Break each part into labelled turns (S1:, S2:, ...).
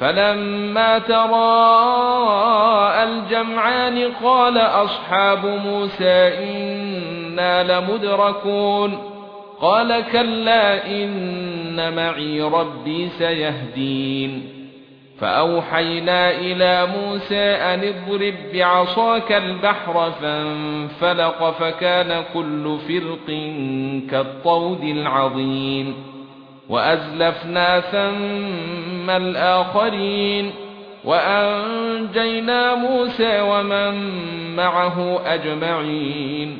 S1: فلما تراءى الجمعان قال أصحاب موسى إنا لمدركون قال كلا إن معي ربي سيهدين فأوحينا إلى موسى أن اضرب بعصاك البحر فانفلق فكان كل فرق كالطود العظيم وأزلفنا ثم الآخرين وأنجينا موسى ومن معه أجمعين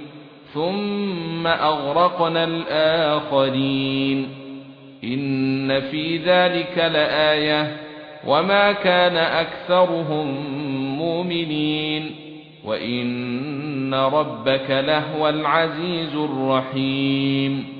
S1: ثم أغرقنا الآخرين إن في ذلك لآية وما كان أكثرهم مؤمنين وإن ربك لهو العزيز الرحيم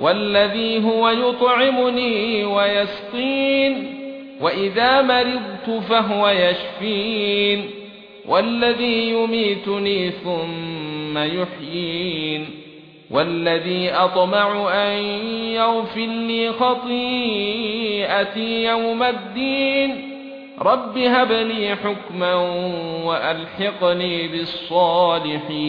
S1: والذي هو يطعمني ويسقين وإذا مرضت فهو يشفين والذي يميتني ثم يحيين والذي أطمع أن يغفر لي خطيئتي يوم الدين. رب هب لي حكما وألحقني بالصالحين.